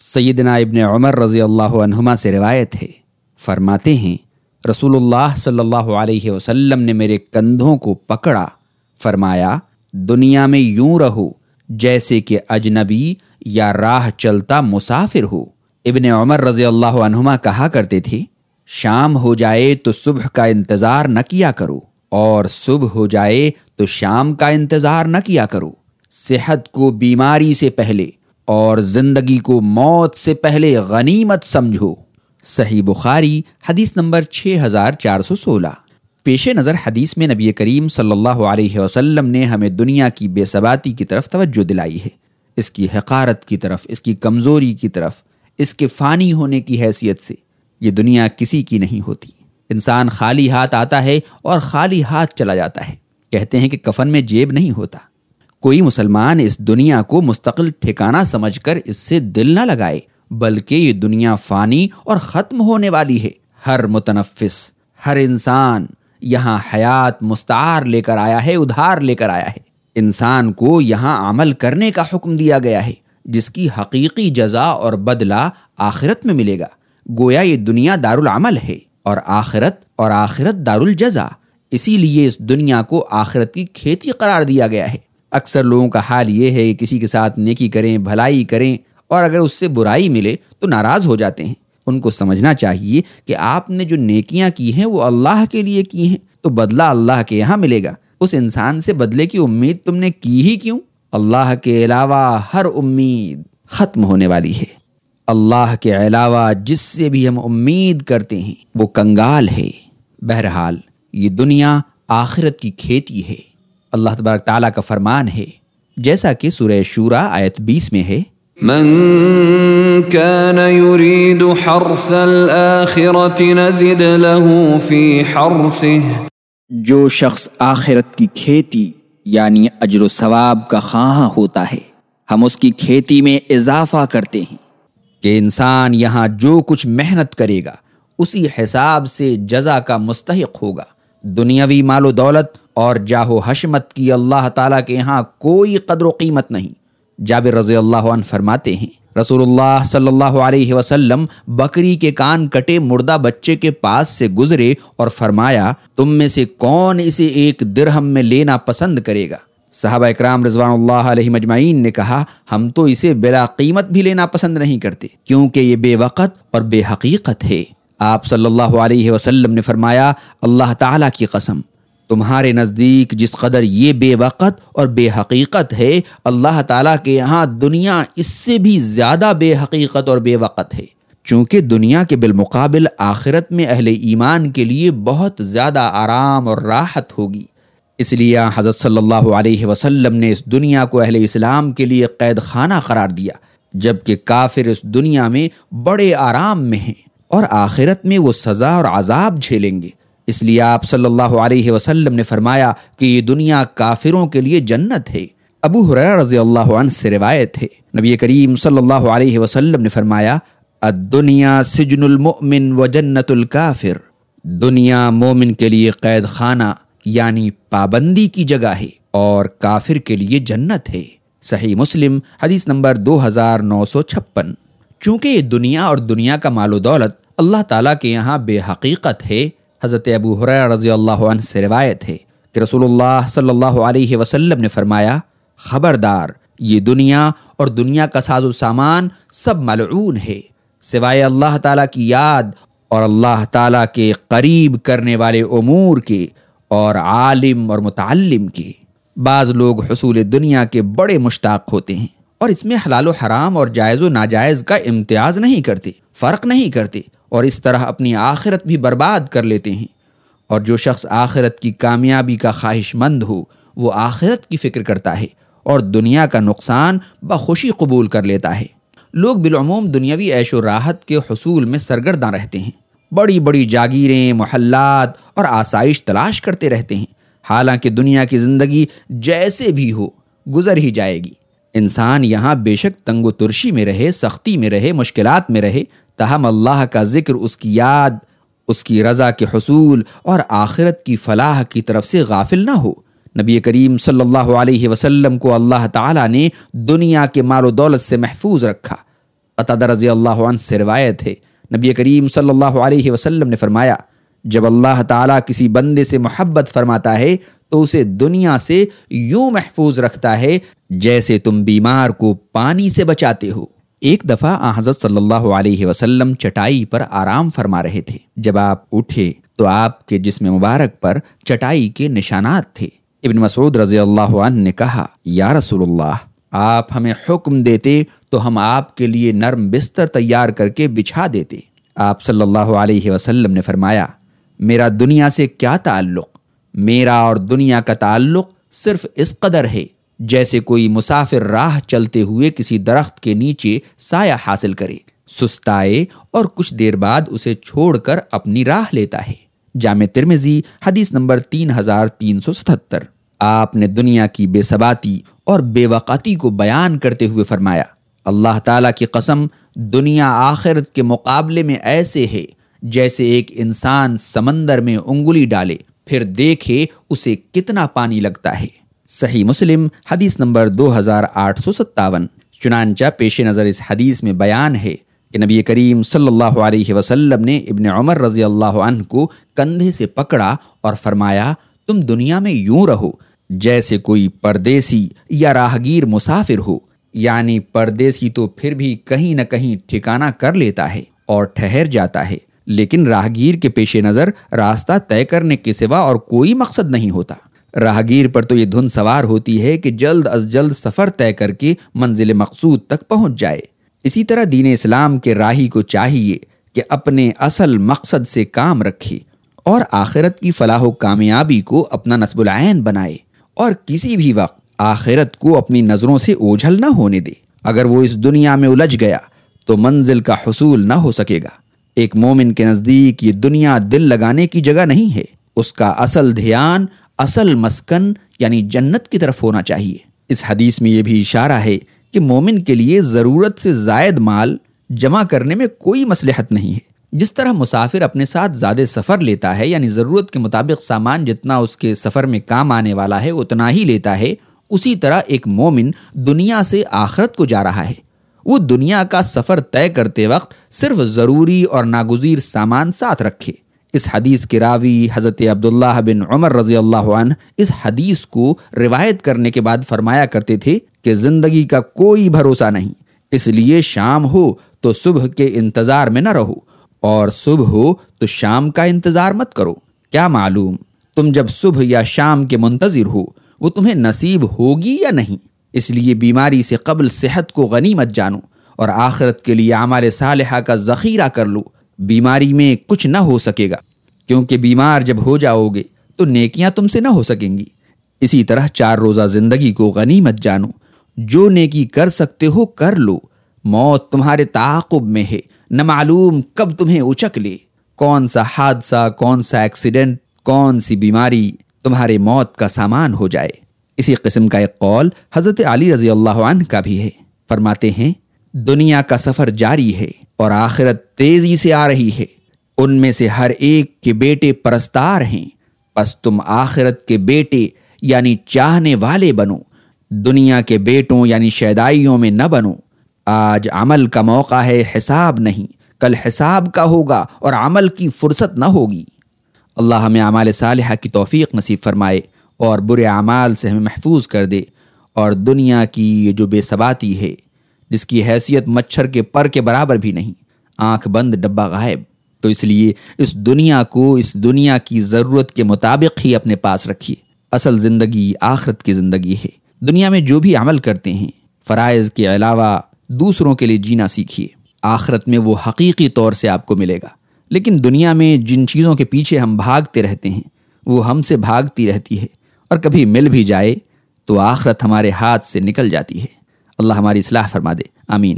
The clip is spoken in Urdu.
سیدنا ابن عمر رضی اللہ عنہما سے روایت ہے۔ فرماتے ہیں، رسول اللہ صلی اللہ علیہ وسلم نے میرے کندھوں کو پکڑا۔ فرمایا، دنیا میں یوں رہو جیسے کہ اجنبی یا راہ چلتا مسافر ہو۔ ابن عمر رضی اللہ عنہما کہا کرتے تھے، شام ہو جائے تو صبح کا انتظار نہ کیا کرو، اور صبح ہو جائے تو شام کا انتظار نہ کیا کرو۔ صحت کو بیماری سے پہلے اور زندگی کو موت سے پہلے غنیمت سمجھو۔ صحیح بخاری، حدیث نمبر 6416 پیش نظر حدیث میں نبی کریم صلی اللہ علیہ وسلم نے ہمیں دنیا کی بے ثباتی کی طرف توجہ دلائی ہے۔ اس کی حقارت کی طرف، اس کی کمزوری کی طرف، اس کے فانی ہونے کی حیثیت سے۔ یہ دنیا کسی کی نہیں ہوتی۔ انسان خالی ہاتھ آتا ہے اور خالی ہاتھ چلا جاتا ہے۔ کہتے ہیں کہ کفن میں جیب نہیں ہوتا۔ کوئی مسلمان اس دنیا کو مستقل ٹھکانہ سمجھ کر اس سے دل نہ لگائے، بلکہ یہ دنیا فانی اور ختم ہونے والی ہے۔ ہر متنفس، ہر انسان یہاں حیات مستعار لے کر آیا ہے، ادھار لے کر آیا ہے۔ انسان کو یہاں عمل کرنے کا حکم دیا گیا ہے، جس کی حقیقی جزا اور بدلہ آخرت میں ملے گا۔ گویا یہ دنیا دار العمل ہے اور آخرت اور آخرت دار الجزا اسی لیے اس دنیا کو آخرت کی کھیتی قرار دیا گیا ہے۔ اکثر لوگوں کا حال یہ ہے کہ کسی کے ساتھ نیکی کریں، بھلائی کریں اور اگر اس سے برائی ملے تو ناراض ہو جاتے ہیں۔ ان کو سمجھنا چاہیے کہ آپ نے جو نیکیاں کی ہیں وہ اللہ کے لیے کی ہیں، تو بدلہ اللہ کے یہاں ملے گا۔ اس انسان سے بدلے کی امید تم نے کی ہی کیوں؟ اللہ کے علاوہ ہر امید ختم ہونے والی ہے۔ اللہ کے علاوہ جس سے بھی ہم امید کرتے ہیں وہ کنگال ہے۔ بہرحال یہ دنیا آخرت کی کھیتی ہے۔ اللہ تبارک تعالیٰ کا فرمان ہے۔ جیسا کہ سورہ شورا آیت بیس میں ہے۔ من كان يريد حرث الآخرة نزد له في حرثه۔ جو شخص آخرت کی کھیتی یعنی اجر و ثواب کا خواہاں ہوتا ہے ہم اس کی کھیتی میں اضافہ کرتے ہیں۔ کہ انسان یہاں جو کچھ محنت کرے گا اسی حساب سے جزا کا مستحق ہوگا۔ دنیاوی مال و دولت اور جاہو حشمت کی اللہ تعالیٰ کے یہاں کوئی قدر و قیمت نہیں۔ جابر رضی اللہ عنہ فرماتے ہیں، رسول اللہ صلی اللہ علیہ وسلم بکری کے کان کٹے مردہ بچے کے پاس سے گزرے اور فرمایا، تم میں سے کون اسے ایک درہم میں لینا پسند کرے گا؟ صحابہ اکرام رضوان اللہ علیہ مجمعین نے کہا، ہم تو اسے بلا قیمت بھی لینا پسند نہیں کرتے، کیونکہ یہ بے وقت اور بے حقیقت ہے۔ آپ صلی اللہ علیہ وسلم نے فرمایا، اللہ تعالیٰ کی قسم تمہارے نزدیک جس قدر یہ بے وقت اور بے حقیقت ہے، اللہ تعالیٰ کے یہاں دنیا اس سے بھی زیادہ بے حقیقت اور بے وقت ہے۔ چونکہ دنیا کے بالمقابل آخرت میں اہل ایمان کے لیے بہت زیادہ آرام اور راحت ہوگی۔ اس لیے حضرت صلی اللہ علیہ وسلم نے اس دنیا کو اہل اسلام کے لیے قید خانہ قرار دیا، جبکہ کافر اس دنیا میں بڑے آرام میں ہیں اور آخرت میں وہ سزا اور عذاب جھیلیں گے۔ اس لیے آپ صلی اللہ علیہ وسلم نے فرمایا کہ یہ دنیا کافروں کے لیے جنت ہے۔ ابو حریر رضی اللہ عنہ سے روایت ہے۔ نبی کریم صلی اللہ علیہ وسلم نے فرمایا، الدنیا سجن المؤمن و جنت الکافر۔ دنیا مومن کے لیے قید خانہ یعنی پابندی کی جگہ ہے، اور کافر کے لیے جنت ہے۔ صحیح مسلم، حدیث نمبر دو ہزار نو سو چھپن۔ چونکہ یہ دنیا اور دنیا کا مال و دولت اللہ تعالیٰ کے یہاں بے حقیقت ہے حضرت ابو حریر رضی اللہ عنہ سے روایت ہے کہ رسول اللہ صلی اللہ علیہ وسلم نے فرمایا، خبردار، یہ دنیا اور دنیا کا ساز و سامان سب ملعون ہے۔ سوائے اللہ تعالیٰ کی یاد اور اللہ تعالیٰ کے قریب کرنے والے امور کے اور عالم اور متعلم کے۔ بعض لوگ حصول دنیا کے بڑے مشتاق ہوتے ہیں اور اس میں حلال و حرام اور جائز و ناجائز کا امتیاز نہیں کرتے، فرق نہیں کرتے۔ اور اس طرح اپنی آخرت بھی برباد کر لیتے ہیں۔ اور جو شخص آخرت کی کامیابی کا خواہش مند ہو، وہ آخرت کی فکر کرتا ہے اور دنیا کا نقصان بخوشی قبول کر لیتا ہے۔ لوگ بالعموم دنیاوی عیش و راحت کے حصول میں سرگرداں رہتے ہیں۔ بڑی بڑی جاگیریں، محلات اور آسائش تلاش کرتے رہتے ہیں۔ حالانکہ دنیا کی زندگی جیسے بھی ہو، گزر ہی جائے گی۔ انسان یہاں بے شک تنگ و ترشی میں رہے، سختی میں رہے، مشکلات میں رہے تاہم اللہ کا ذکر اس کی یاد، اس کی رضا کے حصول اور آخرت کی فلاح کی طرف سے غافل نہ ہو۔ نبی کریم صلی اللہ علیہ وسلم کو اللہ تعالیٰ نے دنیا کے مال و دولت سے محفوظ رکھا۔ قطع رضی اللہ عنہ سے روایت ہے۔ نبی کریم صلی اللہ علیہ وسلم نے فرمایا، جب اللہ تعالیٰ کسی بندے سے محبت فرماتا ہے تو اسے دنیا سے یوں محفوظ رکھتا ہے جیسے تم بیمار کو پانی سے بچاتے ہو۔ ایک دفعہ حضرت صلی اللہ علیہ وسلم چٹائی پر آرام فرما رہے تھے۔ جب آپ اٹھے تو آپ کے جسم مبارک پر چٹائی کے نشانات تھے۔ ابن مسعود رضی اللہ عنہ نے کہا، یا رسول اللہ، آپ ہمیں حکم دیتے تو ہم آپ کے لیے نرم بستر تیار کر کے بچھا دیتے۔ آپ صلی اللہ علیہ وسلم نے فرمایا، میرا دنیا سے کیا تعلق؟ میرا اور دنیا کا تعلق صرف اس قدر ہے۔ جیسے کوئی مسافر راہ چلتے ہوئے کسی درخت کے نیچے سایہ حاصل کرے، سستائے اور کچھ دیر بعد اسے چھوڑ کر اپنی راہ لیتا ہے۔ جامع ترمزی حدیث نمبر تین ہزار تین سو ستہتر۔ آپ نے دنیا کی بے ثباتی اور بے وقاتی کو بیان کرتے ہوئے فرمایا، اللہ تعالیٰ کی قسم، دنیا آخرت کے مقابلے میں ایسے ہے جیسے ایک انسان سمندر میں انگلی ڈالے، پھر دیکھے اسے کتنا پانی لگتا ہے۔ صحیح مسلم، حدیث نمبر دو ہزار آٹھ سو ستاون۔ چنانچہ پیش نظر اس حدیث میں بیان ہے کہ نبی کریم صلی اللہ علیہ وسلم نے ابن عمر رضی اللہ عنہ کو کندھے سے پکڑا اور فرمایا، تم دنیا میں یوں رہو جیسے کوئی پردیسی یا راہگیر مسافر ہو۔ یعنی پردیسی تو پھر بھی کہیں نہ کہیں ٹھکانہ کر لیتا ہے اور ٹھہر جاتا ہے، لیکن راہگیر کے پیش نظر راستہ طے کرنے کے سوا اور کوئی مقصد نہیں ہوتا۔ راہگیر پر تو یہ دھن سوار ہوتی ہے کہ جلد از جلد سفر طے کر کے منزل مقصود تک پہنچ جائے۔ اسی طرح دین اسلام کے راہی کو چاہیے کہ اپنے اصل مقصد سے کام رکھے اور آخرت کی فلاح و کامیابی کو اپنا نصب العین بنائے اور کسی بھی وقت آخرت کو اپنی نظروں سے اوجھل نہ ہونے دے۔ اگر وہ اس دنیا میں الجھ گیا تو منزل کا حصول نہ ہو سکے گا۔ ایک مومن کے نزدیک یہ دنیا دل لگانے کی جگہ نہیں ہے۔ اس کا اصل دھیان اصل مسکن یعنی جنت کی طرف ہونا چاہیے۔ اس حدیث میں یہ بھی اشارہ ہے کہ مومن کے لیے ضرورت سے زائد مال جمع کرنے میں کوئی مصلحت نہیں ہے۔ جس طرح مسافر اپنے ساتھ زیادہ سفر لیتا ہے یعنی ضرورت کے مطابق سامان جتنا اس کے سفر میں کام آنے والا ہے، اتنا ہی لیتا ہے۔ اسی طرح ایک مومن دنیا سے آخرت کو جا رہا ہے۔ وہ دنیا کا سفر طے کرتے وقت صرف ضروری اور ناگزیر سامان ساتھ رکھے۔ اس حدیث کے راوی حضرت عبداللہ بن عمر رضی اللہ عنہ اس حدیث کو روایت کرنے کے بعد فرمایا کرتے تھے کہ زندگی کا کوئی بھروسہ نہیں، اس لیے شام ہو تو صبح کے انتظار میں نہ رہو، اور صبح ہو تو شام کا انتظار مت کرو۔ کیا معلوم تم جب صبح یا شام کے منتظر ہو، وہ تمہیں نصیب ہوگی یا نہیں؟ اس لیے بیماری سے قبل صحت کو غنیمت جانو، اور آخرت کے لیے عمال صالحہ کا ذخیرہ کر لو۔ بیماری میں کچھ نہ ہو سکے گا۔ کیونکہ بیمار جب ہو جاؤ گے تو نیکیاں تم سے نہ ہو سکیں گی۔ اسی طرح چار روزہ زندگی کو غنیمت جانو۔ جو نیکی کر سکتے ہو کر لو۔ موت تمہارے تعاقب میں ہے۔ نہ معلوم کب تمہیں اچک لے۔ کون سا حادثہ، کون سا ایکسیڈنٹ کون سی بیماری تمہارے موت کا سامان ہو جائے۔ اسی قسم کا ایک قول حضرت علی رضی اللہ عنہ کا بھی ہے۔ فرماتے ہیں، دنیا کا سفر جاری ہے۔ اور آخرت تیزی سے آ رہی ہے۔ ان میں سے ہر ایک کے بیٹے پرستار ہیں۔ پس تم آخرت کے بیٹے یعنی چاہنے والے بنو۔ دنیا کے بیٹوں یعنی شیدائیوں میں نہ بنو۔ آج عمل کا موقع ہے، حساب نہیں۔ کل حساب کا ہوگا اور عمل کی فرصت نہ ہوگی۔ اللہ ہمیں اعمال صالحہ کی توفیق نصیب فرمائے اور برے اعمال سے ہمیں محفوظ کر دے۔ اور دنیا کی یہ جو بے ثباتی ہے، جس کی حیثیت مچھر کے پر کے برابر بھی نہیں۔ آنکھ بند، ڈبہ غائب۔ تو اس لیے اس دنیا کو، اس دنیا کی ضرورت کے مطابق ہی اپنے پاس رکھیے۔ اصل زندگی آخرت کی زندگی ہے۔ دنیا میں جو بھی عمل کرتے ہیں، فرائض کے علاوہ دوسروں کے لیے جینا سیکھیے۔ آخرت میں وہ حقیقی طور سے آپ کو ملے گا۔ لیکن دنیا میں جن چیزوں کے پیچھے ہم بھاگتے رہتے ہیں، وہ ہم سے بھاگتی رہتی ہے۔ اور کبھی مل بھی جائے تو آخرت ہمارے ہاتھ سے نکل جاتی ہے۔ اللہ ہماری اصلاح فرما دے۔ آمین۔